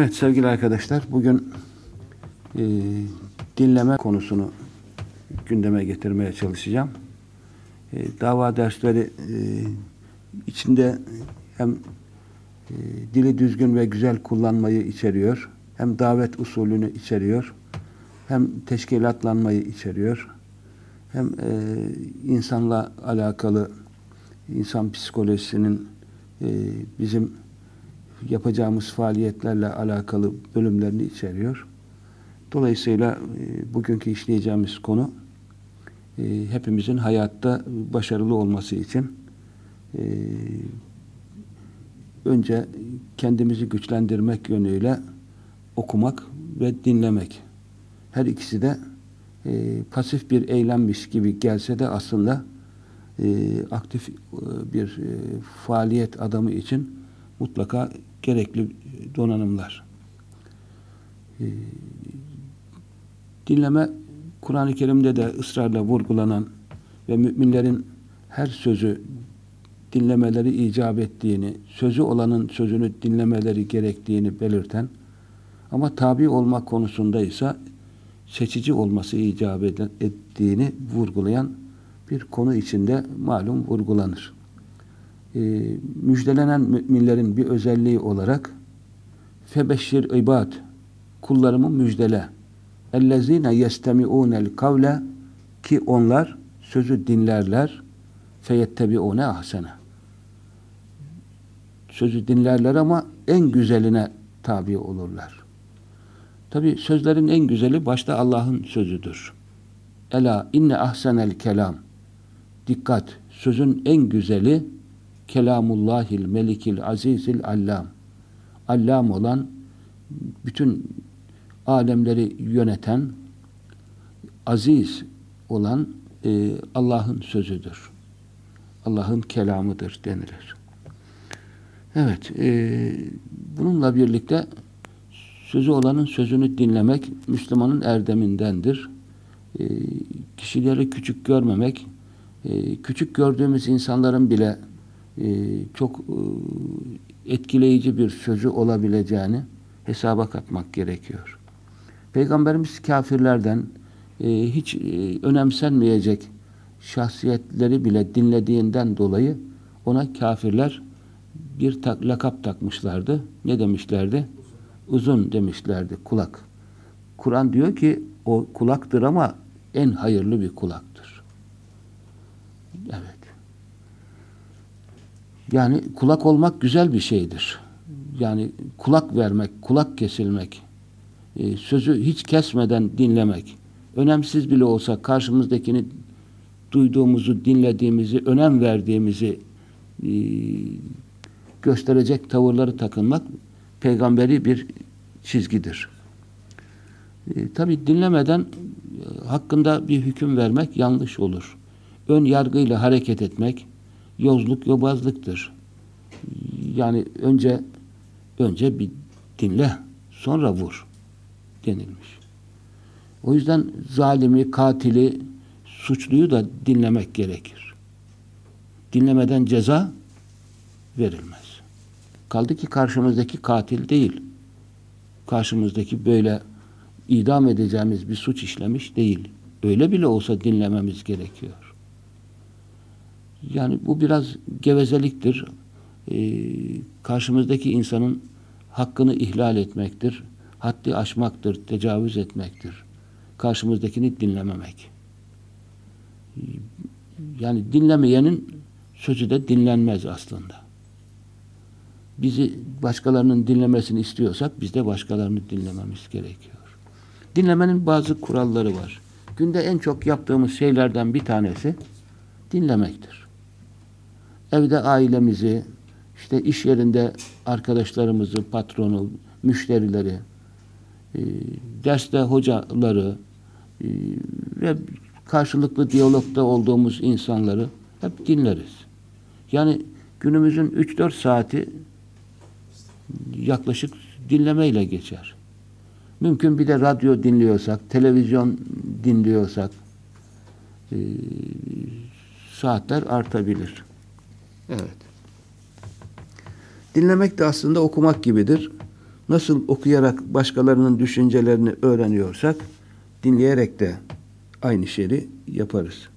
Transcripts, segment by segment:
Evet sevgili arkadaşlar bugün e, dinleme konusunu gündeme getirmeye çalışacağım. E, dava dersleri e, içinde hem e, dili düzgün ve güzel kullanmayı içeriyor, hem davet usulünü içeriyor, hem teşkilatlanmayı içeriyor, hem e, insanla alakalı insan psikolojisinin e, bizim yapacağımız faaliyetlerle alakalı bölümlerini içeriyor. Dolayısıyla e, bugünkü işleyeceğimiz konu e, hepimizin hayatta başarılı olması için e, önce kendimizi güçlendirmek yönüyle okumak ve dinlemek. Her ikisi de e, pasif bir eylemmiş gibi gelse de aslında e, aktif e, bir e, faaliyet adamı için mutlaka gerekli donanımlar. E, dinleme Kur'an-ı Kerim'de de ısrarla vurgulanan ve müminlerin her sözü dinlemeleri icap ettiğini, sözü olanın sözünü dinlemeleri gerektiğini belirten ama tabi olmak konusunda ise seçici olması icap ettiğini vurgulayan bir konu içinde malum vurgulanır. E, müjdelenen müminlerin bir özelliği olarak febeşşir ibad kullarımı müjdele ellezine yestemi'unel kavle ki onlar sözü dinlerler feyettebi'une ahsene sözü dinlerler ama en güzeline tabi olurlar. Tabi sözlerin en güzeli başta Allah'ın sözüdür. Ela inne ahsenel kelam. Dikkat! Sözün en güzeli kelamullahil melikil azizil allam. Allam olan bütün alemleri yöneten aziz olan e, Allah'ın sözüdür. Allah'ın kelamıdır denilir. Evet, e, bununla birlikte sözü olanın sözünü dinlemek Müslümanın erdemindendir. E, kişileri küçük görmemek, e, küçük gördüğümüz insanların bile e, çok e, etkileyici bir sözü olabileceğini hesaba katmak gerekiyor. Peygamberimiz kafirlerden e, hiç önemsenmeyecek şahsiyetleri bile dinlediğinden dolayı ona kafirler bir tak, lakap takmışlardı. Ne demişlerdi? Uzun demişlerdi, kulak. Kur'an diyor ki o kulaktır ama en hayırlı bir kulaktır. Evet. Yani kulak olmak güzel bir şeydir. Yani kulak vermek, kulak kesilmek, e, sözü hiç kesmeden dinlemek, önemsiz bile olsa karşımızdakini duyduğumuzu, dinlediğimizi, önem verdiğimizi e, gösterecek tavırları takınmak peygamberi bir çizgidir. E, Tabi dinlemeden e, hakkında bir hüküm vermek yanlış olur. Ön yargıyla hareket etmek yozluk, yobazlıktır. Yani önce önce bir dinle, sonra vur denilmiş. O yüzden zalimi, katili, suçluyu da dinlemek gerekir. Dinlemeden ceza verilmez. Kaldı ki karşımızdaki katil değil. Karşımızdaki böyle idam edeceğimiz bir suç işlemiş değil. Öyle bile olsa dinlememiz gerekiyor. Yani bu biraz gevezeliktir. Ee, karşımızdaki insanın hakkını ihlal etmektir. Haddi aşmaktır, tecavüz etmektir. Karşımızdakini dinlememek. Yani dinlemeyenin sözü de dinlenmez aslında. Bizi başkalarının dinlemesini istiyorsak biz de başkalarını dinlememiz gerekiyor. Dinlemenin bazı kuralları var. Günde en çok yaptığımız şeylerden bir tanesi dinlemektir. Evde ailemizi, işte iş yerinde arkadaşlarımızı, patronu, müşterileri, e, derste hocaları e, ve karşılıklı diyalogda olduğumuz insanları hep dinleriz. Yani günümüzün 3-4 saati yaklaşık dinlemeyle geçer. Mümkün bir de radyo dinliyorsak, televizyon dinliyorsak e, saatler artabilir. Evet. Dinlemek de aslında okumak gibidir. nasıl okuyarak başkalarının düşüncelerini öğreniyorsak dinleyerek de aynı şeyi yaparız.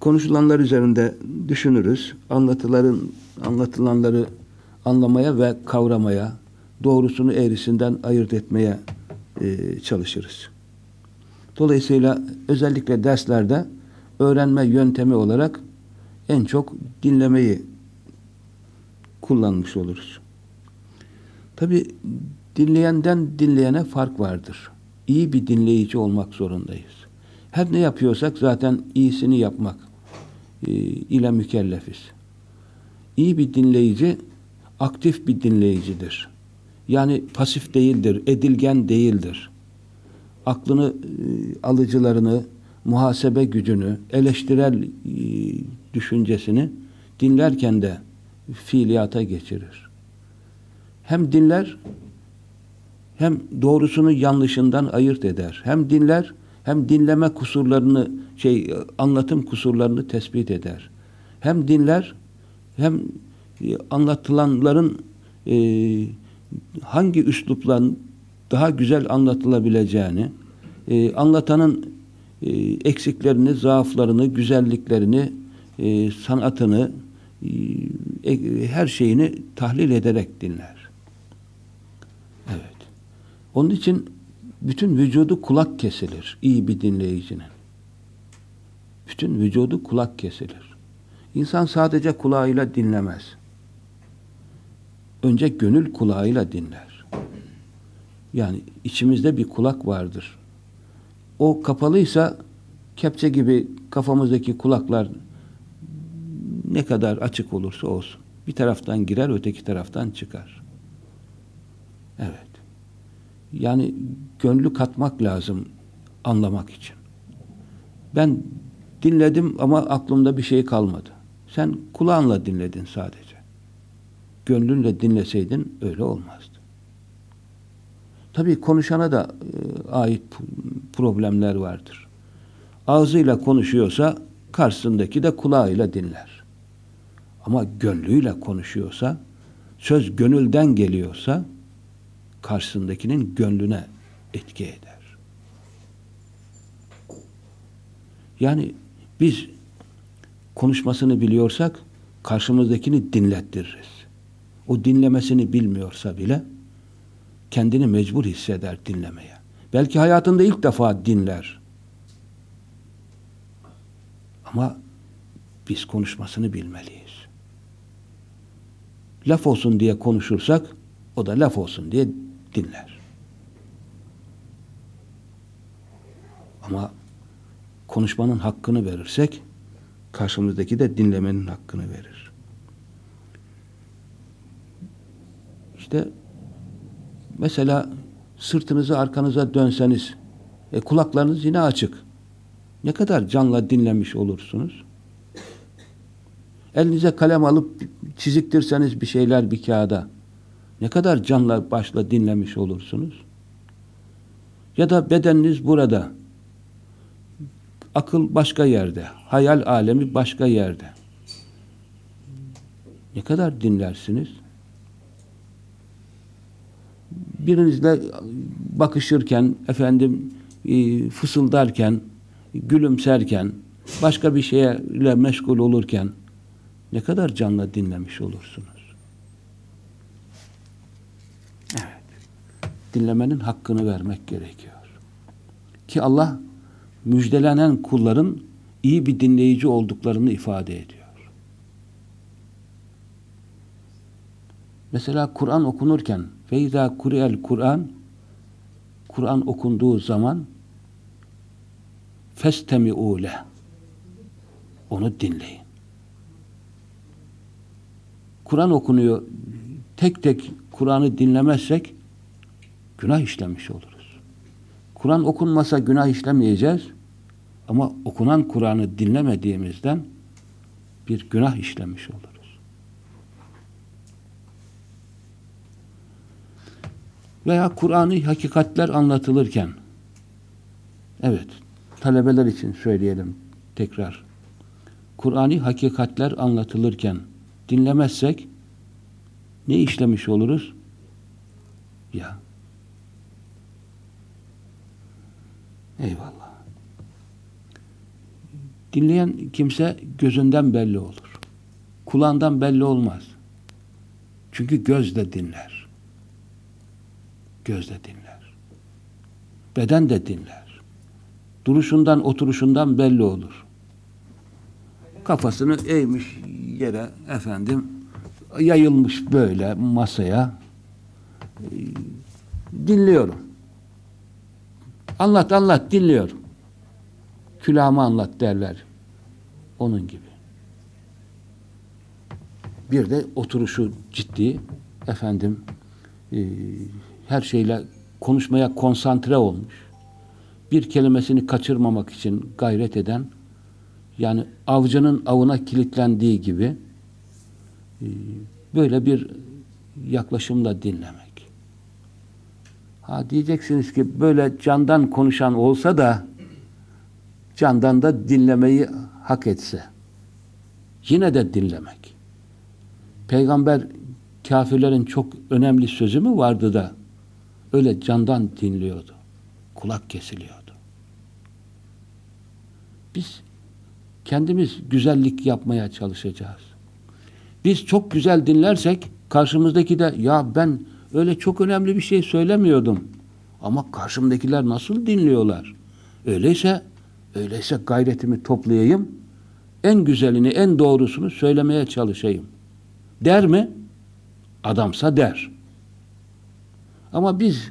Konuşulanlar üzerinde düşünürüz. Anlatıların anlatılanları anlamaya ve kavramaya, doğrusunu eğrisinden ayırt etmeye e, çalışırız. Dolayısıyla özellikle derslerde öğrenme yöntemi olarak en çok dinlemeyi kullanmış oluruz. Tabi dinleyenden dinleyene fark vardır. İyi bir dinleyici olmak zorundayız. Her ne yapıyorsak zaten iyisini yapmak e, ile mükellefiz. İyi bir dinleyici aktif bir dinleyicidir. Yani pasif değildir, edilgen değildir. Aklını, e, alıcılarını, muhasebe gücünü, eleştirel e, düşüncesini dinlerken de fiiliyata geçirir. Hem dinler, hem doğrusunu yanlışından ayırt eder. Hem dinler, hem dinleme kusurlarını, şey anlatım kusurlarını tespit eder. Hem dinler, hem e, anlatılanların e, hangi üslupla daha güzel anlatılabileceğini, e, anlatanın e, eksiklerini, zaaflarını, güzelliklerini, e, sanatını, e, e, her şeyini tahlil ederek dinler. Evet. Onun için bütün vücudu kulak kesilir iyi bir dinleyicinin. Bütün vücudu kulak kesilir. İnsan sadece kulağıyla dinlemez. Önce gönül kulağıyla dinler. Yani içimizde bir kulak vardır. O kapalıysa kepçe gibi kafamızdaki kulaklar ne kadar açık olursa olsun. Bir taraftan girer, öteki taraftan çıkar. Evet. Yani gönlü katmak lazım anlamak için. Ben dinledim ama aklımda bir şey kalmadı. Sen kulağınla dinledin sadece. Gönlünle dinleseydin öyle olmazdı. Tabii konuşana da e, ait problemler vardır. Ağzıyla konuşuyorsa karşısındaki de kulağıyla dinler. Ama gönlüyle konuşuyorsa, söz gönülden geliyorsa karşısındakinin gönlüne etki eder. Yani biz konuşmasını biliyorsak karşımızdakini dinlettiririz. O dinlemesini bilmiyorsa bile kendini mecbur hisseder dinlemeye. Belki hayatında ilk defa dinler. Ama biz konuşmasını bilmeliyiz. Laf olsun diye konuşursak o da laf olsun diye dinler. Ama konuşmanın hakkını verirsek karşımızdaki de dinlemenin hakkını verir. İşte mesela sırtınızı arkanıza dönseniz e, kulaklarınız yine açık. Ne kadar canla dinlemiş olursunuz? Elinize kalem alıp çiziktirseniz bir şeyler bir kağıda ne kadar canla başla dinlemiş olursunuz? Ya da bedeniniz burada. Akıl başka yerde. Hayal alemi başka yerde. Ne kadar dinlersiniz? Birinizle bakışırken, efendim e, fısıldarken, gülümserken, başka bir şeyle meşgul olurken ne kadar canla dinlemiş olursunuz? Evet. Dinlemenin hakkını vermek gerekiyor. Ki Allah müjdelenen kulların iyi bir dinleyici olduklarını ifade ediyor. Mesela Kur'an okunurken feyza kur'el Kur'an Kur'an okunduğu zaman festemi'u leh onu dinleyin. Kur'an okunuyor. Tek tek Kur'an'ı dinlemezsek günah işlemiş oluruz. Kur'an okunmasa günah işlemeyeceğiz. Ama okunan Kur'an'ı dinlemediğimizden bir günah işlemiş oluruz. Veya Kur'an'ı hakikatler anlatılırken evet talebeler için söyleyelim tekrar. Kur'an'ı hakikatler anlatılırken dinlemezsek ne işlemiş oluruz? Ya. Eyvallah. Dinleyen kimse gözünden belli olur. Kulağından belli olmaz. Çünkü göz de dinler. Göz de dinler. Beden de dinler. Duruşundan, oturuşundan belli olur. Kafasını eğmiş yere efendim yayılmış böyle masaya dinliyorum. Anlat anlat dinliyorum. Külahımı anlat derler. Onun gibi. Bir de oturuşu ciddi. Efendim e, her şeyle konuşmaya konsantre olmuş. Bir kelimesini kaçırmamak için gayret eden yani avcının avına kilitlendiği gibi e, böyle bir yaklaşımla dinlemek. Ha diyeceksiniz ki böyle candan konuşan olsa da candan da dinlemeyi hak etse. Yine de dinlemek. Peygamber kafirlerin çok önemli sözü mü vardı da öyle candan dinliyordu. Kulak kesiliyordu. Biz kendimiz güzellik yapmaya çalışacağız. Biz çok güzel dinlersek karşımızdaki de ya ben öyle çok önemli bir şey söylemiyordum. Ama karşımdakiler nasıl dinliyorlar? Öyleyse öyleyse gayretimi toplayayım. En güzelini, en doğrusunu söylemeye çalışayım. Der mi? Adamsa der. Ama biz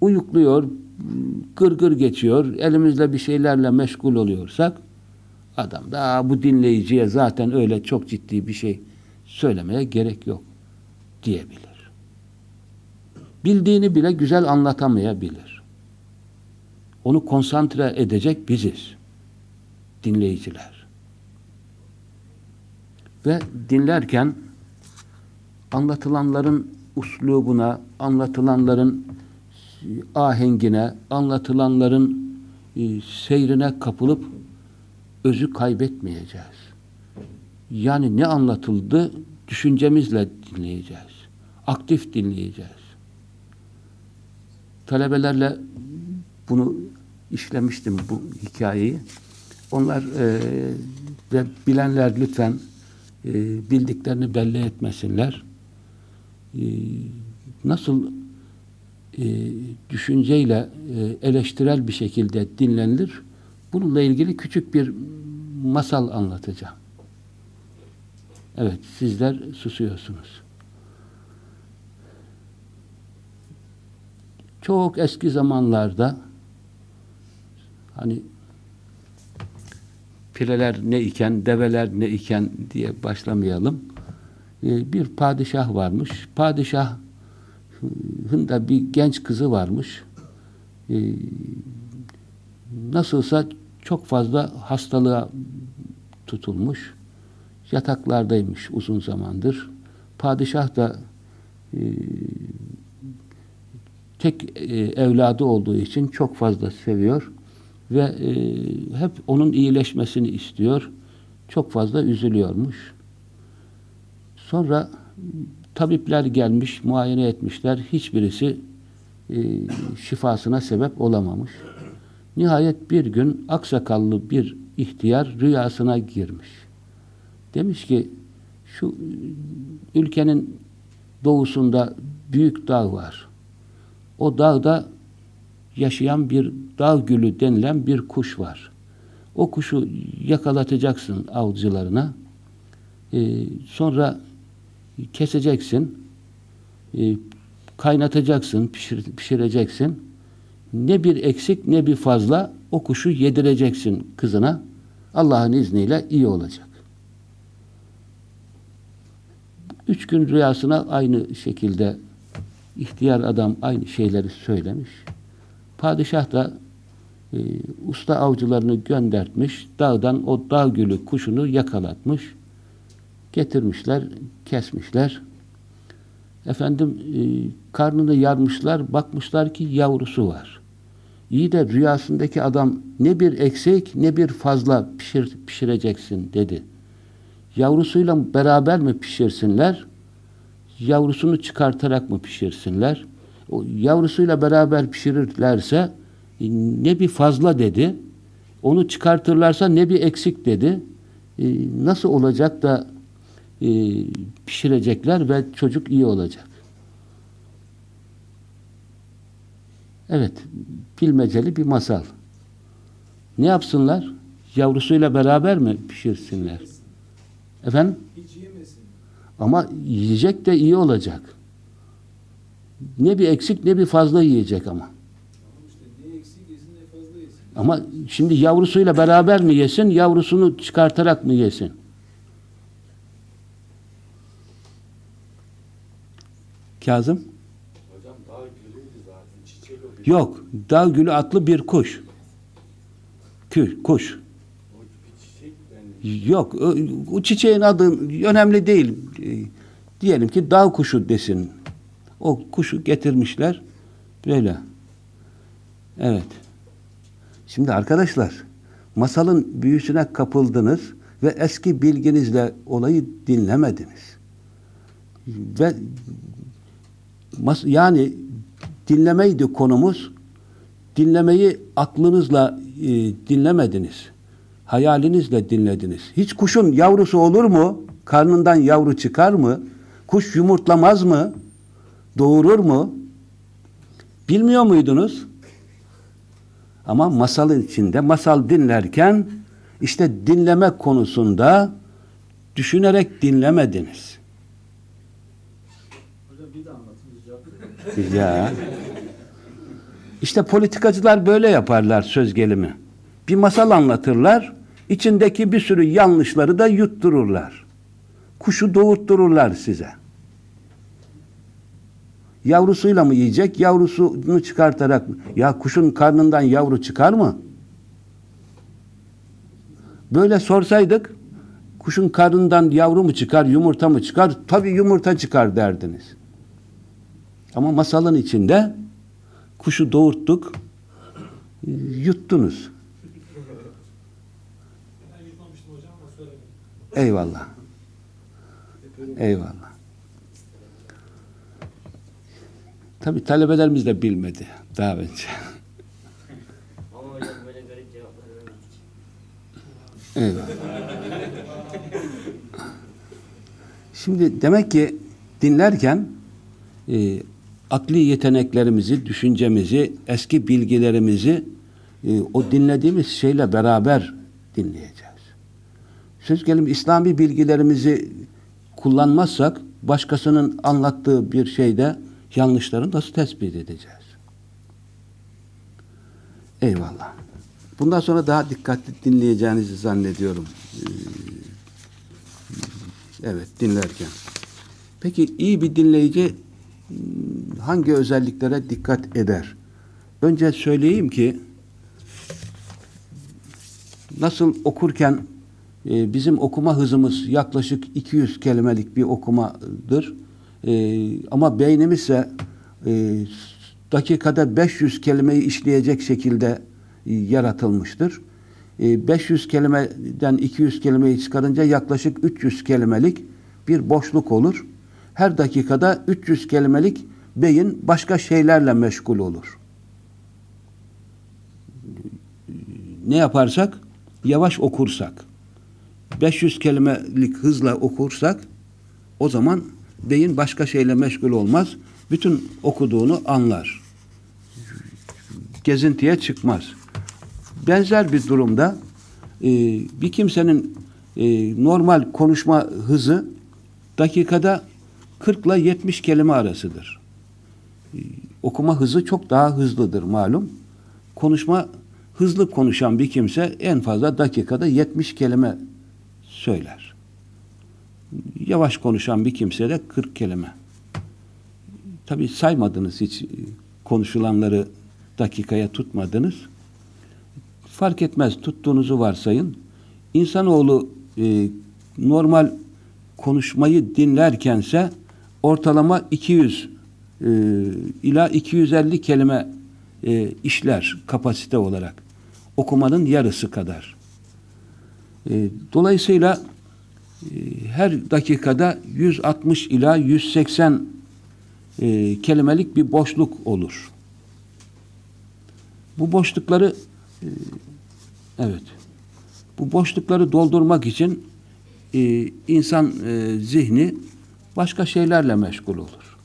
uyukluyor, gırgır geçiyor, elimizle bir şeylerle meşgul oluyorsak adam da bu dinleyiciye zaten öyle çok ciddi bir şey söylemeye gerek yok diyebilir bildiğini bile güzel anlatamayabilir. Onu konsantre edecek biziz. Dinleyiciler. Ve dinlerken anlatılanların uslubuna, anlatılanların ahengine, anlatılanların e, seyrine kapılıp özü kaybetmeyeceğiz. Yani ne anlatıldı düşüncemizle dinleyeceğiz. Aktif dinleyeceğiz talebelerle bunu işlemiştim bu hikayeyi. Onlar e, ve bilenler lütfen e, bildiklerini belli etmesinler. E, nasıl e, düşünceyle e, eleştirel bir şekilde dinlenilir? Bununla ilgili küçük bir masal anlatacağım. Evet, sizler susuyorsunuz. Çok eski zamanlarda hani pireler ne iken, develer ne iken diye başlamayalım. Ee, bir padişah varmış. Padişahın da bir genç kızı varmış. Ee, nasılsa çok fazla hastalığa tutulmuş. Yataklardaymış uzun zamandır. Padişah da e, tek e, evladı olduğu için çok fazla seviyor ve e, hep onun iyileşmesini istiyor. Çok fazla üzülüyormuş. Sonra tabipler gelmiş, muayene etmişler. Hiçbirisi e, şifasına sebep olamamış. Nihayet bir gün aksakallı bir ihtiyar rüyasına girmiş. Demiş ki şu ülkenin doğusunda büyük dağ var. O dağda yaşayan bir dağ gülü denilen bir kuş var. O kuşu yakalatacaksın avcılarına. Ee, sonra keseceksin. E, kaynatacaksın, pişir, pişireceksin. Ne bir eksik ne bir fazla o kuşu yedireceksin kızına. Allah'ın izniyle iyi olacak. Üç gün rüyasına aynı şekilde ihtiyar adam aynı şeyleri söylemiş. Padişah da e, usta avcılarını göndertmiş. Dağdan o dağ gülü kuşunu yakalatmış. Getirmişler, kesmişler. Efendim e, karnını yarmışlar. Bakmışlar ki yavrusu var. İyi de rüyasındaki adam ne bir eksik ne bir fazla pişir, pişireceksin dedi. Yavrusuyla beraber mi pişirsinler? yavrusunu çıkartarak mı pişirsinler? o yavrusuyla beraber pişirirlerse e, ne bir fazla dedi, onu çıkartırlarsa ne bir eksik dedi. E, nasıl olacak da e, pişirecekler ve çocuk iyi olacak. Evet, bilmeceli bir masal. Ne yapsınlar? Yavrusuyla beraber mi pişirsinler? Efendim? Ama yiyecek de iyi olacak. Ne bir eksik ne bir fazla yiyecek ama. Ama şimdi yavrusuyla beraber mi yesin, yavrusunu çıkartarak mı yesin? Kazım? Hocam dağ gülüydü zaten çiçek. Yok. Dağ gülü atlı bir kuş. Kü, kuş. Yok. O, o çiçeğin adı önemli değil. E, diyelim ki dağ kuşu desin. O kuşu getirmişler. Böyle. Evet. Şimdi arkadaşlar masalın büyüsüne kapıldınız ve eski bilginizle olayı dinlemediniz. Ve yani dinlemeydi konumuz. Dinlemeyi aklınızla e, dinlemediniz. Hayalinizle dinlediniz. Hiç kuşun yavrusu olur mu? Karnından yavru çıkar mı? Kuş yumurtlamaz mı? Doğurur mu? Bilmiyor muydunuz? Ama masalın içinde masal dinlerken işte dinleme konusunda düşünerek dinlemediniz. Hocam bir de anlatın biz cevap verelim. Ya. İşte politikacılar böyle yaparlar söz gelimi. Bir masal anlatırlar, içindeki bir sürü yanlışları da yuttururlar. Kuşu doğurttururlar size. Yavrusuyla mı yiyecek, yavrusunu çıkartarak mı? Ya kuşun karnından yavru çıkar mı? Böyle sorsaydık, kuşun karnından yavru mu çıkar, yumurta mı çıkar? Tabii yumurta çıkar derdiniz. Ama masalın içinde kuşu doğurttuk, yuttunuz. Eyvallah. Eyvallah. Tabi talebelerimiz de bilmedi daha önce. Eyvallah. Şimdi demek ki dinlerken e, akli yeteneklerimizi, düşüncemizi, eski bilgilerimizi e, o dinlediğimiz şeyle beraber dinleyeceğiz. Söz gelimi İslami bilgilerimizi kullanmazsak başkasının anlattığı bir şeyde yanlışları nasıl tespit edeceğiz? Eyvallah. Bundan sonra daha dikkatli dinleyeceğinizi zannediyorum. Ee, Evet, dinlerken. Peki iyi bir dinleyici hangi özelliklere dikkat eder? Önce söyleyeyim ki nasıl okurken e, bizim okuma hızımız yaklaşık 200 kelimelik bir okumadır. E, ama beynimizse e, dakikada 500 kelimeyi işleyecek şekilde e, yaratılmıştır. E, 500 kelimeden 200 kelimeyi çıkarınca yaklaşık 300 kelimelik bir boşluk olur. Her dakikada 300 kelimelik beyin başka şeylerle meşgul olur. Ne yaparsak? Yavaş okursak. 500 kelimelik hızla okursak o zaman beyin başka şeyle meşgul olmaz. Bütün okuduğunu anlar. Gezintiye çıkmaz. Benzer bir durumda e, bir kimsenin e, normal konuşma hızı dakikada 40 ile 70 kelime arasıdır. E, okuma hızı çok daha hızlıdır malum. Konuşma hızlı konuşan bir kimse en fazla dakikada 70 kelime söyler. Yavaş konuşan bir kimse de 40 kelime. Tabi saymadınız hiç konuşulanları dakikaya tutmadınız. Fark etmez tuttuğunuzu varsayın. İnsanoğlu e, normal konuşmayı dinlerkense ortalama 200 e, ila 250 kelime e, işler kapasite olarak. Okumanın yarısı kadar. E, dolayısıyla e, her dakikada 160 ila 180 e, kelimelik bir boşluk olur. Bu boşlukları e, evet bu boşlukları doldurmak için e, insan e, zihni başka şeylerle meşgul olur.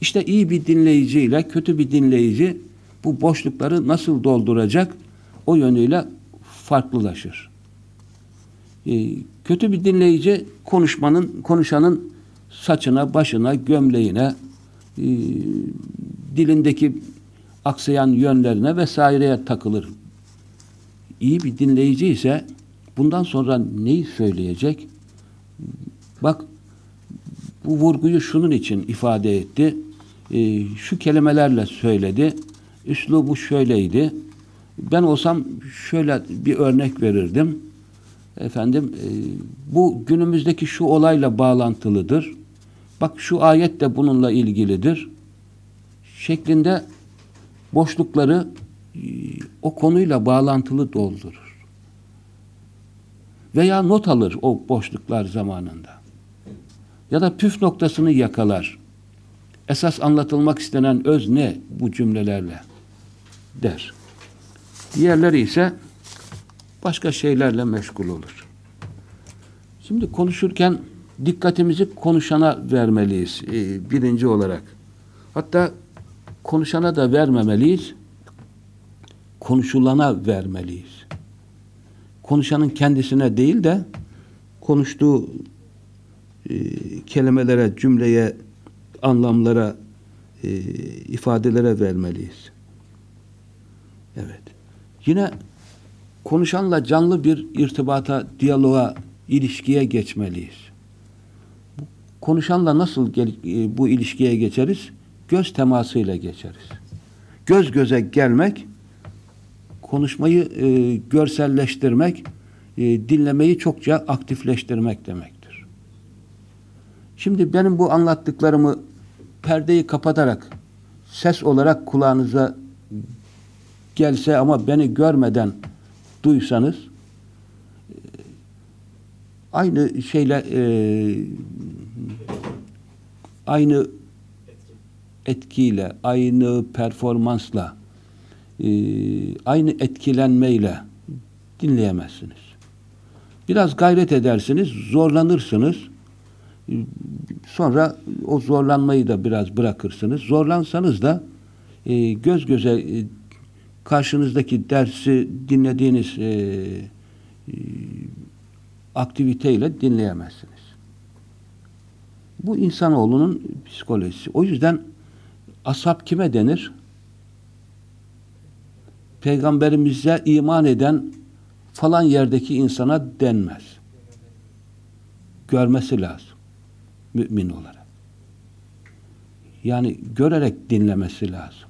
İşte iyi bir dinleyiciyle kötü bir dinleyici bu boşlukları nasıl dolduracak o yönüyle farklılaşır. E, kötü bir dinleyici konuşmanın konuşanın saçına, başına, gömleğine, e, dilindeki aksayan yönlerine vesaireye takılır. İyi bir dinleyici ise bundan sonra neyi söyleyecek? Bak bu vurguyu şunun için ifade etti. E, şu kelimelerle söyledi. Üslubu şöyleydi. Ben olsam şöyle bir örnek verirdim. Efendim e, bu günümüzdeki şu olayla bağlantılıdır. Bak şu ayet de bununla ilgilidir. Şeklinde boşlukları e, o konuyla bağlantılı doldurur. Veya not alır o boşluklar zamanında. Ya da püf noktasını yakalar. Esas anlatılmak istenen öz ne bu cümlelerle der. Diğerleri ise başka şeylerle meşgul olur. Şimdi konuşurken dikkatimizi konuşana vermeliyiz e, birinci olarak. Hatta konuşana da vermemeliyiz, konuşulana vermeliyiz. Konuşanın kendisine değil de konuştuğu e, kelimelere, cümleye, anlamlara, e, ifadelere vermeliyiz. Evet. Yine konuşanla canlı bir irtibata, diyaloğa, ilişkiye geçmeliyiz. Konuşanla nasıl gel, e, bu ilişkiye geçeriz? Göz temasıyla geçeriz. Göz göze gelmek, konuşmayı e, görselleştirmek, e, dinlemeyi çokça aktifleştirmek demektir. Şimdi benim bu anlattıklarımı perdeyi kapatarak ses olarak kulağınıza gelse ama beni görmeden duysanız aynı şeyle e, aynı etkiyle, aynı performansla, e, aynı etkilenmeyle dinleyemezsiniz. Biraz gayret edersiniz, zorlanırsınız. Sonra o zorlanmayı da biraz bırakırsınız. Zorlansanız da e, göz göze e, karşınızdaki dersi dinlediğiniz e, e, aktiviteyle dinleyemezsiniz. Bu insanoğlunun psikolojisi. O yüzden ashab kime denir? Peygamberimize iman eden falan yerdeki insana denmez. Görmesi lazım. Mümin olarak. Yani görerek dinlemesi lazım.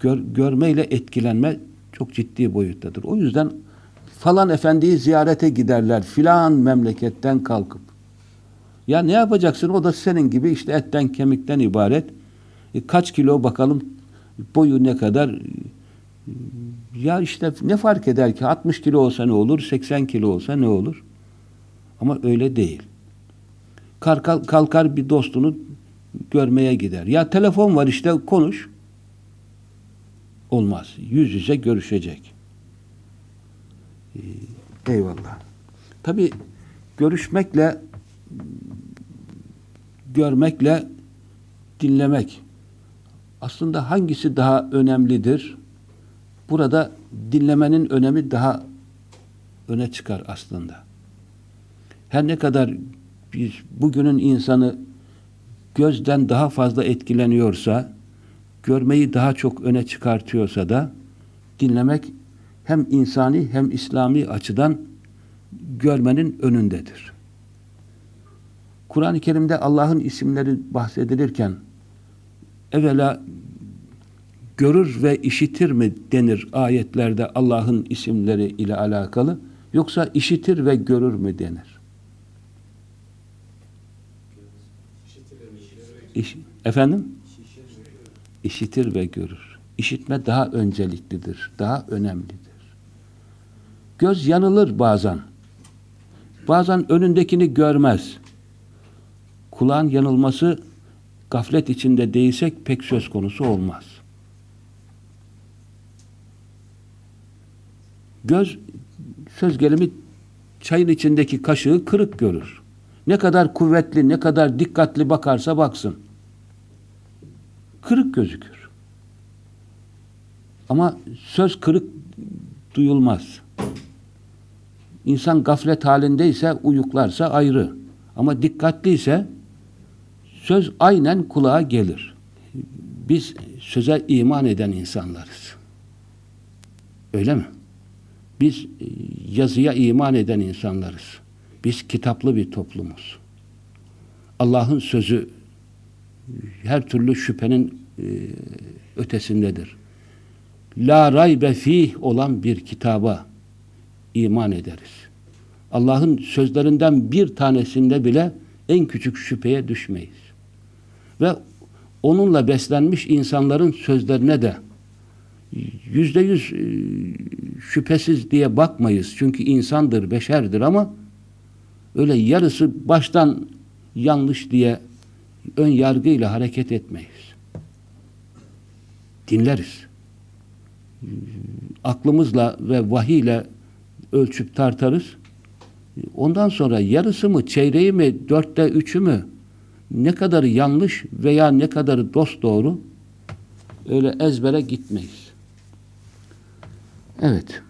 Gör, görmeyle etkilenme çok ciddi boyuttadır. O yüzden falan efendiyi ziyarete giderler filan memleketten kalkıp. Ya ne yapacaksın? O da senin gibi işte etten kemikten ibaret. E, kaç kilo bakalım boyu ne kadar ya işte ne fark eder ki 60 kilo olsa ne olur 80 kilo olsa ne olur ama öyle değil kalkar, kalkar bir dostunu görmeye gider. Ya telefon var işte konuş. Olmaz. Yüz yüze görüşecek. Ee, eyvallah. Tabi görüşmekle görmekle dinlemek aslında hangisi daha önemlidir? Burada dinlemenin önemi daha öne çıkar aslında. Her ne kadar biz bugünün insanı gözden daha fazla etkileniyorsa, görmeyi daha çok öne çıkartıyorsa da dinlemek hem insani hem İslami açıdan görmenin önündedir. Kur'an-ı Kerim'de Allah'ın isimleri bahsedilirken evvela görür ve işitir mi denir ayetlerde Allah'ın isimleri ile alakalı yoksa işitir ve görür mü denir? İş, efendim? İşitir ve görür. İşitme daha önceliklidir, daha önemlidir. Göz yanılır bazen. Bazen önündekini görmez. Kulağın yanılması gaflet içinde değilsek pek söz konusu olmaz. Göz söz gelimi çayın içindeki kaşığı kırık görür. Ne kadar kuvvetli, ne kadar dikkatli bakarsa baksın. Kırık gözükür. Ama söz kırık duyulmaz. İnsan gaflet halindeyse, uyuklarsa ayrı. Ama dikkatliyse söz aynen kulağa gelir. Biz söze iman eden insanlarız. Öyle mi? Biz e, yazıya iman eden insanlarız. Biz kitaplı bir toplumuz. Allah'ın sözü her türlü şüphenin e, ötesindedir. La raybe fih olan bir kitaba iman ederiz. Allah'ın sözlerinden bir tanesinde bile en küçük şüpheye düşmeyiz. Ve onunla beslenmiş insanların sözlerine de yüzde yüz e, şüphesiz diye bakmayız. Çünkü insandır, beşerdir ama öyle yarısı baştan yanlış diye ön yargıyla hareket etmeyiz. Dinleriz. Aklımızla ve vahiyle ölçüp tartarız. Ondan sonra yarısı mı, çeyreği mi, dörtte üçü mü, ne kadar yanlış veya ne kadar dost doğru öyle ezbere gitmeyiz. Evet.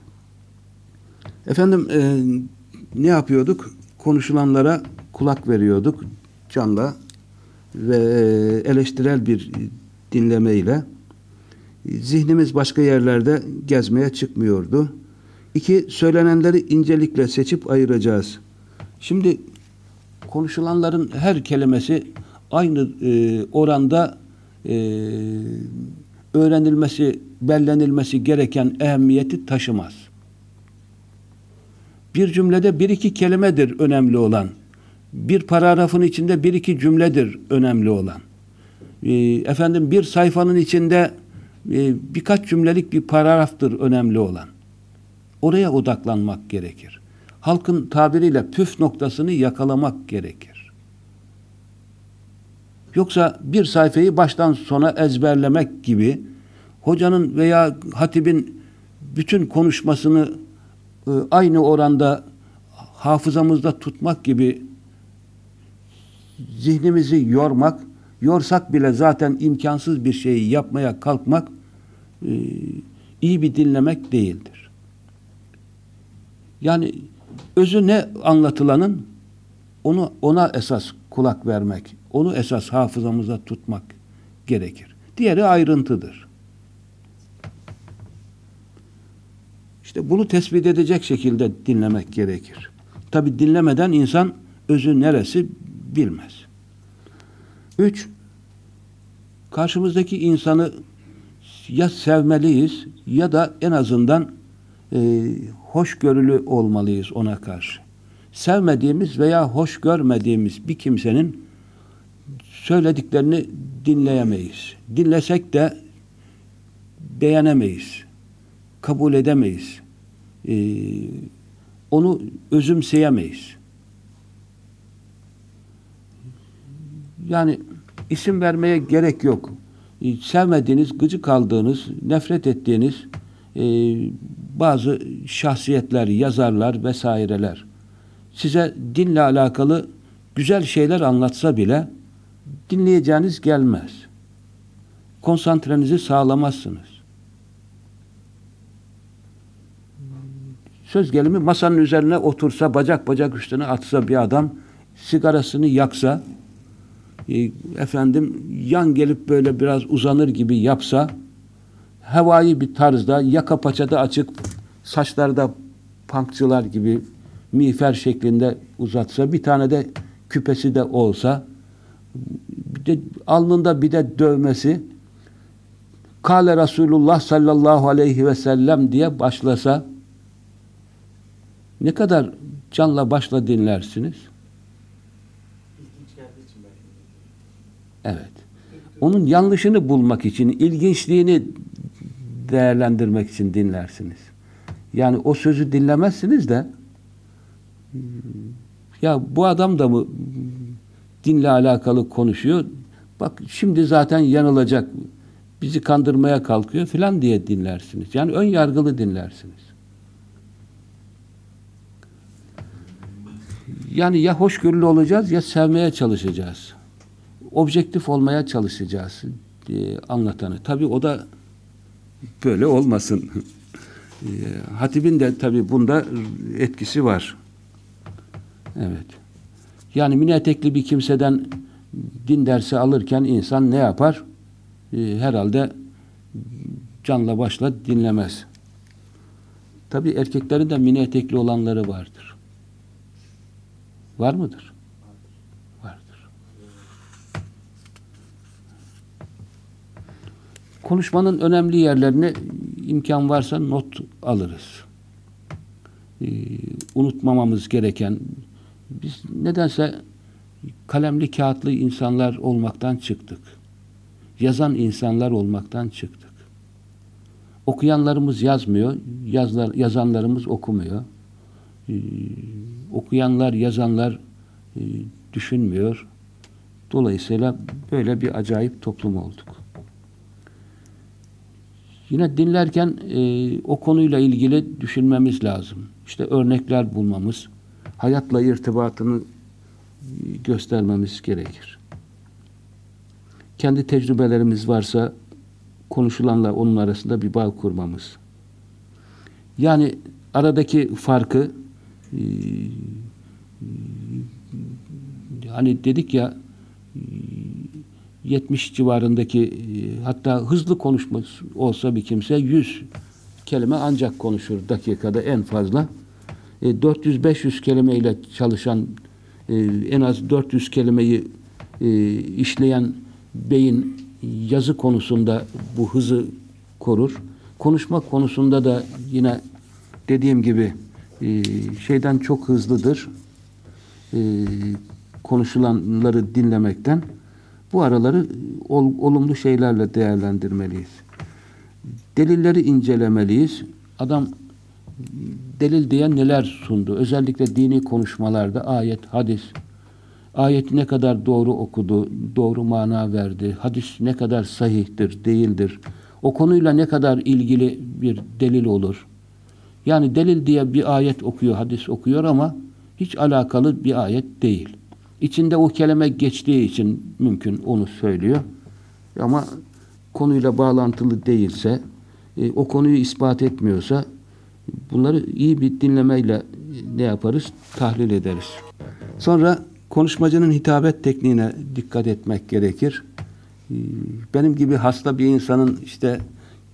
Efendim e, ne yapıyorduk? Konuşulanlara kulak veriyorduk canla ve eleştirel bir dinlemeyle. Zihnimiz başka yerlerde gezmeye çıkmıyordu. İki, söylenenleri incelikle seçip ayıracağız. Şimdi konuşulanların her kelimesi aynı e, oranda e, öğrenilmesi, bellenilmesi gereken ehemmiyeti taşımaz. Bir cümlede bir iki kelimedir önemli olan. Bir paragrafın içinde bir iki cümledir önemli olan. E, efendim bir sayfanın içinde e, birkaç cümlelik bir paragraftır önemli olan. Oraya odaklanmak gerekir. Halkın tabiriyle püf noktasını yakalamak gerekir. Yoksa bir sayfayı baştan sona ezberlemek gibi hocanın veya hatibin bütün konuşmasını e, aynı oranda hafızamızda tutmak gibi zihnimizi yormak, yorsak bile zaten imkansız bir şeyi yapmaya kalkmak e, iyi bir dinlemek değildir. Yani özü ne anlatılanın onu ona esas kulak vermek, onu esas hafızamıza tutmak gerekir. Diğeri ayrıntıdır. İşte bunu tespit edecek şekilde dinlemek gerekir. Tabi dinlemeden insan özü neresi bilmez. Üç, karşımızdaki insanı ya sevmeliyiz ya da en azından e, hoşgörülü olmalıyız ona karşı. Sevmediğimiz veya hoş görmediğimiz bir kimsenin söylediklerini dinleyemeyiz. Dinlesek de beğenemeyiz. Kabul edemeyiz. Ee, onu özümseyemeyiz. Yani isim vermeye gerek yok. Ee, sevmediğiniz, gıcık aldığınız, nefret ettiğiniz e, bazı şahsiyetler, yazarlar vesaireler size dinle alakalı güzel şeyler anlatsa bile dinleyeceğiniz gelmez. Konsantrenizi sağlamazsınız. Söz gelimi masanın üzerine otursa, bacak bacak üstüne atsa bir adam, sigarasını yaksa, e, efendim yan gelip böyle biraz uzanır gibi yapsa, hevai bir tarzda, yaka paçada açık, saçlarda punkçılar gibi miğfer şeklinde uzatsa, bir tane de küpesi de olsa, bir de alnında bir de dövmesi, Kale Resulullah sallallahu aleyhi ve sellem diye başlasa, ne kadar canla başla dinlersiniz? İlginç geldiği için belki. Evet. Onun yanlışını bulmak için, ilginçliğini değerlendirmek için dinlersiniz. Yani o sözü dinlemezsiniz de ya bu adam da mı dinle alakalı konuşuyor? Bak şimdi zaten yanılacak. Bizi kandırmaya kalkıyor filan diye dinlersiniz. Yani ön yargılı dinlersiniz. Yani ya hoşgörülü olacağız ya sevmeye çalışacağız. Objektif olmaya çalışacağız diye anlatanı. Tabi o da böyle olmasın. E, Hatibin de tabi bunda etkisi var. Evet. Yani mini etekli bir kimseden din dersi alırken insan ne yapar? E, herhalde canla başla dinlemez. Tabi erkeklerin de mini olanları vardır. Var mıdır? Vardır. Konuşmanın önemli yerlerine imkan varsa not alırız. Ee, unutmamamız gereken biz nedense kalemli kağıtlı insanlar olmaktan çıktık. Yazan insanlar olmaktan çıktık. Okuyanlarımız yazmıyor, yazlar, yazanlarımız okumuyor. Ee, okuyanlar, yazanlar e, düşünmüyor. Dolayısıyla böyle bir acayip toplum olduk. Yine dinlerken e, o konuyla ilgili düşünmemiz lazım. İşte örnekler bulmamız, hayatla irtibatını e, göstermemiz gerekir. Kendi tecrübelerimiz varsa konuşulanla onun arasında bir bağ kurmamız. Yani aradaki farkı e, hani dedik ya 70 civarındaki e, hatta hızlı konuşma olsa bir kimse 100 kelime ancak konuşur dakikada en fazla. 400-500 e, kelimeyle çalışan e, en az 400 kelimeyi işleyen beyin yazı konusunda bu hızı korur. Konuşma konusunda da yine dediğim gibi şeyden çok hızlıdır. Konuşulanları dinlemekten bu araları ol, olumlu şeylerle değerlendirmeliyiz. Delilleri incelemeliyiz. Adam delil diye neler sundu? Özellikle dini konuşmalarda ayet, hadis, ayet ne kadar doğru okudu, doğru mana verdi, hadis ne kadar sahihtir, değildir, o konuyla ne kadar ilgili bir delil olur. Yani delil diye bir ayet okuyor, hadis okuyor ama hiç alakalı bir ayet değil. İçinde o kelime geçtiği için mümkün onu söylüyor. Ama konuyla bağlantılı değilse, e, o konuyu ispat etmiyorsa bunları iyi bir dinlemeyle ne yaparız? Tahlil ederiz. Sonra konuşmacının hitabet tekniğine dikkat etmek gerekir. E, benim gibi hasta bir insanın işte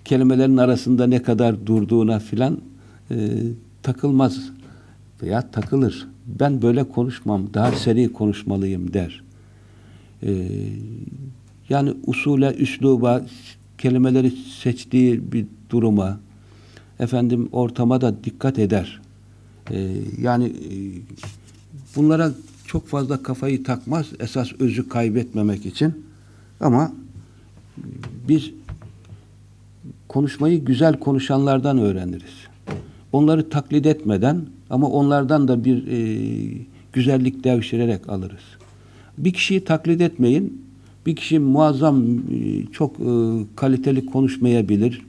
kelimelerin arasında ne kadar durduğuna filan e, takılmaz veya takılır ben böyle konuşmam, daha seri konuşmalıyım der. Ee, yani usule, üsluba, kelimeleri seçtiği bir duruma, efendim ortama da dikkat eder. Ee, yani e, bunlara çok fazla kafayı takmaz, esas özü kaybetmemek için. Ama biz konuşmayı güzel konuşanlardan öğreniriz. Onları taklit etmeden ama onlardan da bir e, güzellik devşirerek alırız. Bir kişiyi taklit etmeyin. Bir kişi muazzam, e, çok e, kaliteli konuşmayabilir.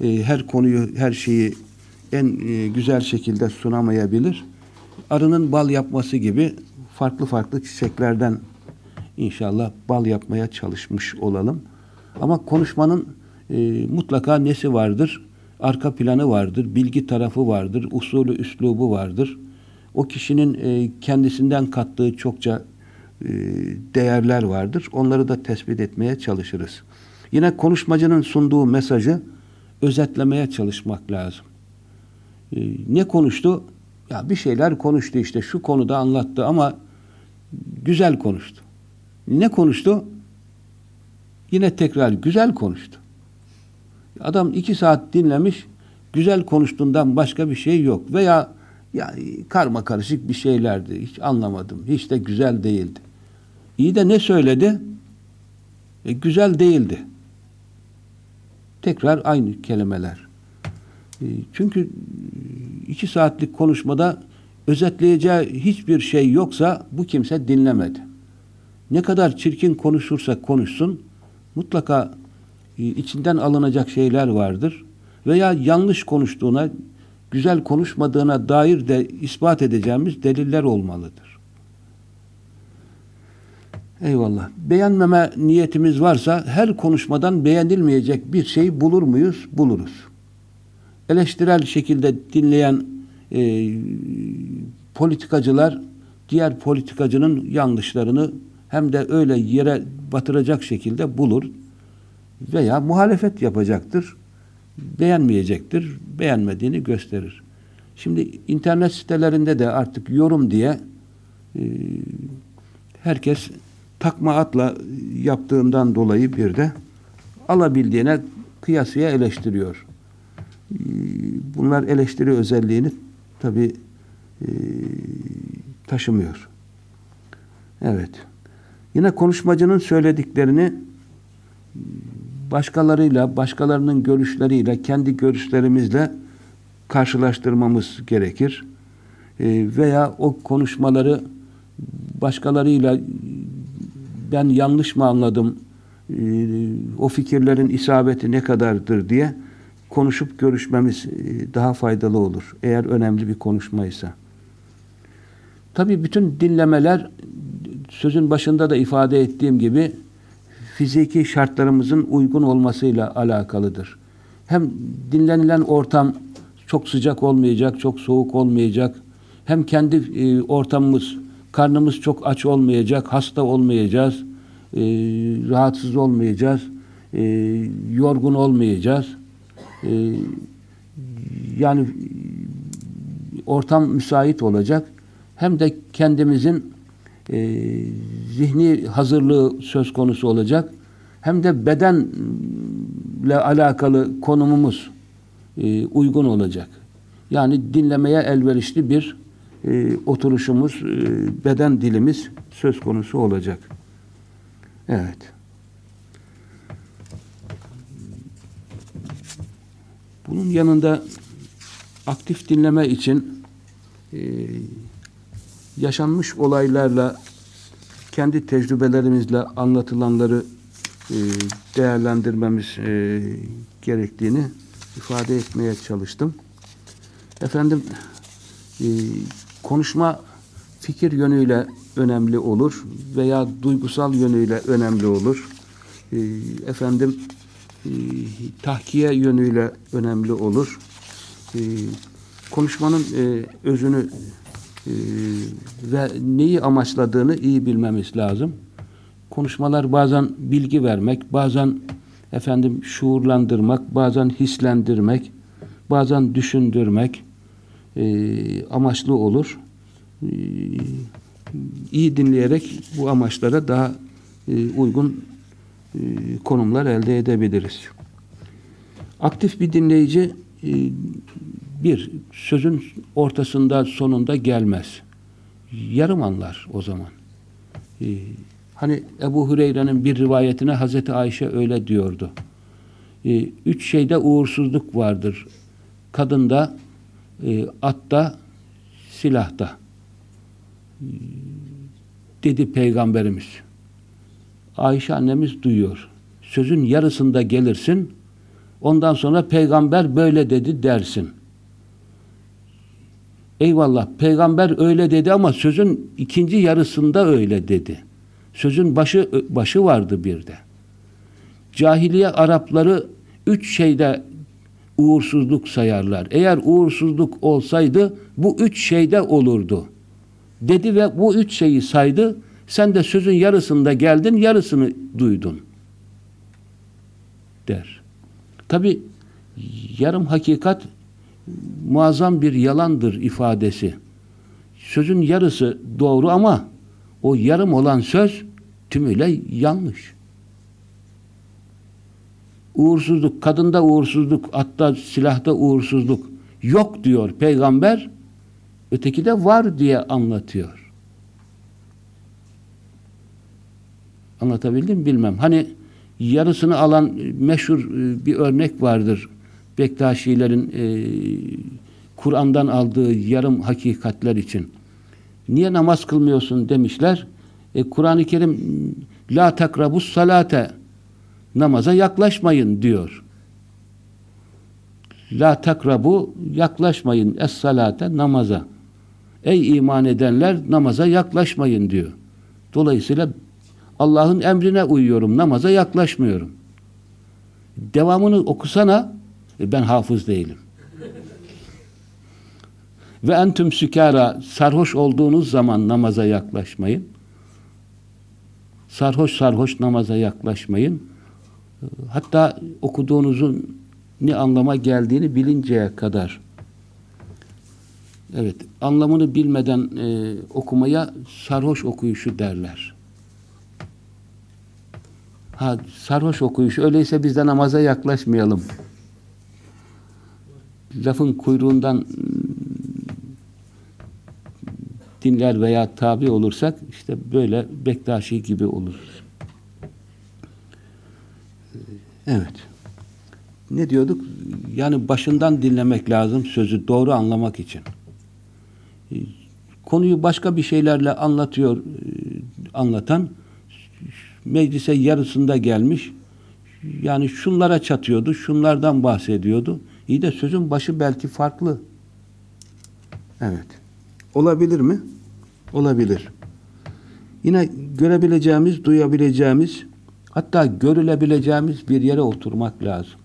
E, her konuyu, her şeyi en e, güzel şekilde sunamayabilir. Arının bal yapması gibi farklı farklı çiçeklerden inşallah bal yapmaya çalışmış olalım. Ama konuşmanın e, mutlaka nesi vardır? Arka planı vardır, bilgi tarafı vardır, usulü, üslubu vardır. O kişinin e, kendisinden kattığı çokça e, değerler vardır. Onları da tespit etmeye çalışırız. Yine konuşmacının sunduğu mesajı özetlemeye çalışmak lazım. E, ne konuştu? Ya bir şeyler konuştu işte şu konuda anlattı ama güzel konuştu. Ne konuştu? Yine tekrar güzel konuştu. Adam iki saat dinlemiş, güzel konuştuğundan başka bir şey yok. Veya yani karma karışık bir şeylerdi. Hiç anlamadım. Hiç de güzel değildi. İyi de ne söyledi? E, güzel değildi. Tekrar aynı kelimeler. E, çünkü iki saatlik konuşmada özetleyeceği hiçbir şey yoksa bu kimse dinlemedi. Ne kadar çirkin konuşursa konuşsun mutlaka içinden alınacak şeyler vardır. Veya yanlış konuştuğuna, güzel konuşmadığına dair de ispat edeceğimiz deliller olmalıdır. Eyvallah. Beğenmeme niyetimiz varsa her konuşmadan beğenilmeyecek bir şey bulur muyuz? Buluruz. Eleştirel şekilde dinleyen e, politikacılar diğer politikacının yanlışlarını hem de öyle yere batıracak şekilde bulur veya muhalefet yapacaktır. Beğenmeyecektir. Beğenmediğini gösterir. Şimdi internet sitelerinde de artık yorum diye e, herkes takma atla yaptığından dolayı bir de alabildiğine kıyasıya eleştiriyor. E, bunlar eleştiri özelliğini tabi e, taşımıyor. Evet. Yine konuşmacının söylediklerini başkalarıyla, başkalarının görüşleriyle, kendi görüşlerimizle karşılaştırmamız gerekir. E, veya o konuşmaları başkalarıyla ben yanlış mı anladım, e, o fikirlerin isabeti ne kadardır diye konuşup görüşmemiz e, daha faydalı olur. Eğer önemli bir konuşmaysa. Tabi bütün dinlemeler sözün başında da ifade ettiğim gibi fiziki şartlarımızın uygun olmasıyla alakalıdır. Hem dinlenilen ortam çok sıcak olmayacak, çok soğuk olmayacak. Hem kendi e, ortamımız, karnımız çok aç olmayacak, hasta olmayacağız, e, rahatsız olmayacağız, e, yorgun olmayacağız. E, yani ortam müsait olacak. Hem de kendimizin e, zihni hazırlığı söz konusu olacak. Hem de bedenle alakalı konumumuz e, uygun olacak. Yani dinlemeye elverişli bir e, oturuşumuz, e, beden dilimiz söz konusu olacak. Evet. Bunun yanında aktif dinleme için e, yaşanmış olaylarla kendi tecrübelerimizle anlatılanları e, değerlendirmemiz e, gerektiğini ifade etmeye çalıştım. Efendim e, konuşma fikir yönüyle önemli olur veya duygusal yönüyle önemli olur. Efendim e, tahkiye yönüyle önemli olur. Konuşmanın özünü ve neyi amaçladığını iyi bilmemiz lazım. Konuşmalar bazen bilgi vermek, bazen efendim şuurlandırmak, bazen hislendirmek, bazen düşündürmek e, amaçlı olur. E, iyi dinleyerek bu amaçlara daha e, uygun e, konumlar elde edebiliriz. Aktif bir dinleyici e, bir, sözün ortasında sonunda gelmez. Yarım anlar o zaman. Ee, hani Ebu Hureyre'nin bir rivayetine Hazreti Ayşe öyle diyordu. Ee, üç şeyde uğursuzluk vardır. Kadında, e, atta, silahta. Ee, dedi Peygamberimiz. Ayşe annemiz duyuyor. Sözün yarısında gelirsin, ondan sonra peygamber böyle dedi dersin. Eyvallah peygamber öyle dedi ama sözün ikinci yarısında öyle dedi. Sözün başı başı vardı bir de. Cahiliye Arapları üç şeyde uğursuzluk sayarlar. Eğer uğursuzluk olsaydı bu üç şeyde olurdu. Dedi ve bu üç şeyi saydı. Sen de sözün yarısında geldin, yarısını duydun. Der. Tabi yarım hakikat muazzam bir yalandır ifadesi. Sözün yarısı doğru ama o yarım olan söz tümüyle yanlış. Uğursuzluk, kadında uğursuzluk, atta silahta uğursuzluk yok diyor peygamber. Öteki de var diye anlatıyor. Anlatabildim bilmem. Hani yarısını alan meşhur e, bir örnek vardır. Bektaşilerin e, Kur'an'dan aldığı yarım hakikatler için. Niye namaz kılmıyorsun demişler. E, Kur'an-ı Kerim la takrabus salate namaza yaklaşmayın diyor. La takrabu yaklaşmayın es salate namaza. Ey iman edenler namaza yaklaşmayın diyor. Dolayısıyla Allah'ın emrine uyuyorum, namaza yaklaşmıyorum. Devamını okusana, e, ben hafız değilim. Ve entüm sükara, sarhoş olduğunuz zaman namaza yaklaşmayın. Sarhoş sarhoş namaza yaklaşmayın. Hatta okuduğunuzun ne anlama geldiğini bilinceye kadar. Evet, anlamını bilmeden e, okumaya sarhoş okuyuşu derler. Ha, sarhoş okuyuş. Öyleyse biz de namaza yaklaşmayalım. Lafın kuyruğundan ıı, dinler veya tabi olursak işte böyle Bektaşi gibi oluruz. Evet. Ne diyorduk? Yani başından dinlemek lazım sözü doğru anlamak için. Konuyu başka bir şeylerle anlatıyor ıı, anlatan meclise yarısında gelmiş. Yani şunlara çatıyordu, şunlardan bahsediyordu. İyi de sözün başı belki farklı. Evet. Olabilir mi? Olabilir. Yine görebileceğimiz, duyabileceğimiz, hatta görülebileceğimiz bir yere oturmak lazım.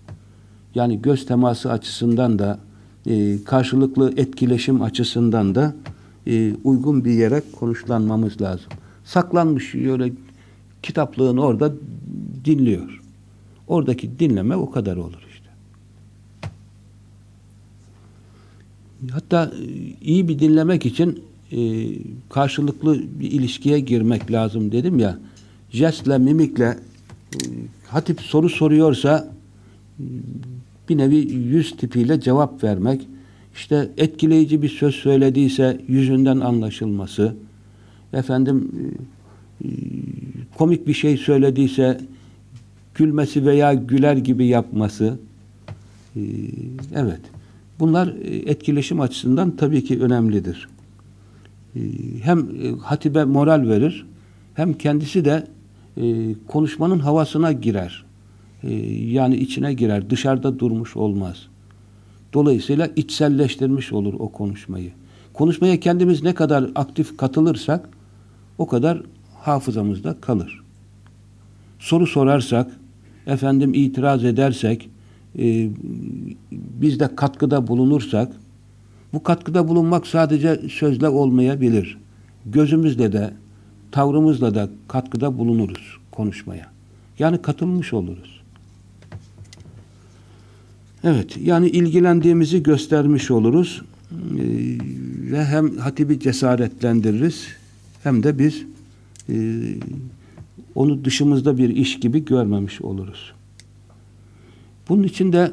Yani göz teması açısından da, e, karşılıklı etkileşim açısından da e, uygun bir yere konuşlanmamız lazım. Saklanmış öyle kitaplığını orada dinliyor. Oradaki dinleme o kadar olur işte. Hatta e, iyi bir dinlemek için e, karşılıklı bir ilişkiye girmek lazım dedim ya. Jestle, mimikle e, hatip soru soruyorsa bir nevi yüz tipiyle cevap vermek, işte etkileyici bir söz söylediyse yüzünden anlaşılması, efendim komik bir şey söylediyse gülmesi veya güler gibi yapması evet bunlar etkileşim açısından tabii ki önemlidir. Hem hatibe moral verir hem kendisi de konuşmanın havasına girer. Yani içine girer. Dışarıda durmuş olmaz. Dolayısıyla içselleştirmiş olur o konuşmayı. Konuşmaya kendimiz ne kadar aktif katılırsak o kadar hafızamızda kalır. Soru sorarsak, efendim itiraz edersek, e, biz de katkıda bulunursak, bu katkıda bulunmak sadece sözle olmayabilir. Gözümüzle de, tavrımızla da katkıda bulunuruz konuşmaya. Yani katılmış oluruz. Evet, yani ilgilendiğimizi göstermiş oluruz ee, ve hem hatibi cesaretlendiririz hem de biz e, onu dışımızda bir iş gibi görmemiş oluruz. Bunun için de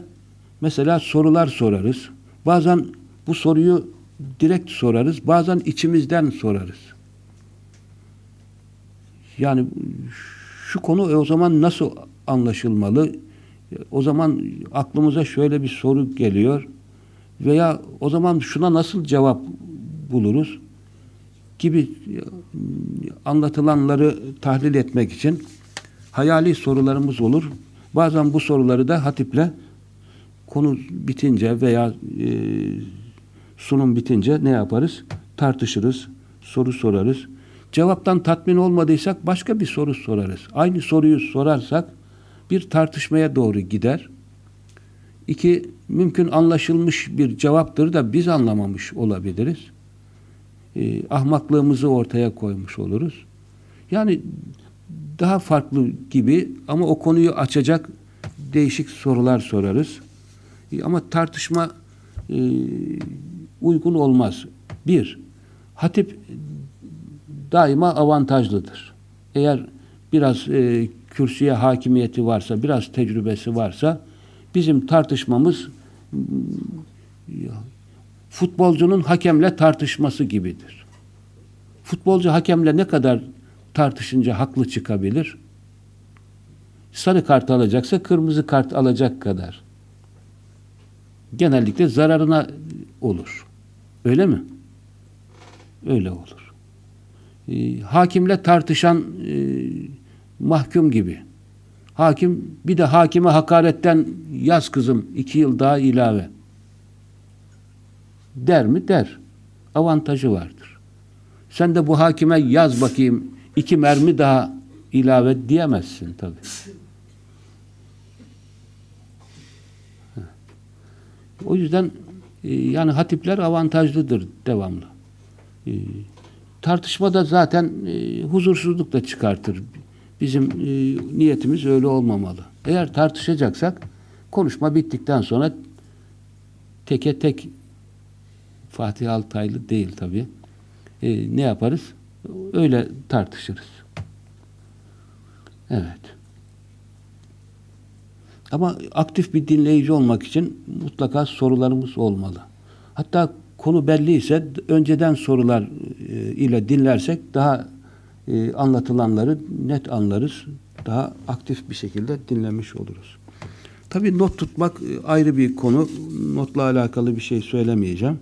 mesela sorular sorarız. Bazen bu soruyu direkt sorarız. Bazen içimizden sorarız. Yani şu konu e, o zaman nasıl anlaşılmalı? O zaman aklımıza şöyle bir soru geliyor veya o zaman şuna nasıl cevap buluruz gibi anlatılanları tahlil etmek için hayali sorularımız olur. Bazen bu soruları da hatiple konu bitince veya e, sunum bitince ne yaparız? Tartışırız, soru sorarız. Cevaptan tatmin olmadıysak başka bir soru sorarız. Aynı soruyu sorarsak bir tartışmaya doğru gider. İki, mümkün anlaşılmış bir cevaptır da biz anlamamış olabiliriz. E, ahmaklığımızı ortaya koymuş oluruz. Yani daha farklı gibi ama o konuyu açacak değişik sorular sorarız. E, ama tartışma e, uygun olmaz. Bir, hatip daima avantajlıdır. Eğer biraz e, kürsüye hakimiyeti varsa, biraz tecrübesi varsa bizim tartışmamız futbolcunun hakemle tartışması gibidir. Futbolcu hakemle ne kadar tartışınca haklı çıkabilir? Sarı kart alacaksa kırmızı kart alacak kadar. Genellikle zararına olur. Öyle mi? Öyle olur. e, hakimle tartışan e, mahkum gibi. Hakim bir de hakime hakaretten yaz kızım iki yıl daha ilave. Der mi? Der. Avantajı vardır. Sen de bu hakime yaz bakayım iki mermi daha ilave diyemezsin tabii. O yüzden e, yani hatipler avantajlıdır devamlı. E, tartışma da zaten e, huzursuzluk da çıkartır. Bizim niyetimiz öyle olmamalı. Eğer tartışacaksak konuşma bittikten sonra teke tek Fatih Altaylı değil tabii. E, ne yaparız? Öyle tartışırız. Evet. Ama aktif bir dinleyici olmak için mutlaka sorularımız olmalı. Hatta konu belli ise önceden sorular e, ile dinlersek daha e, anlatılanları net anlarız. Daha aktif bir şekilde dinlemiş oluruz. Tabii not tutmak e, ayrı bir konu. Notla alakalı bir şey söylemeyeceğim.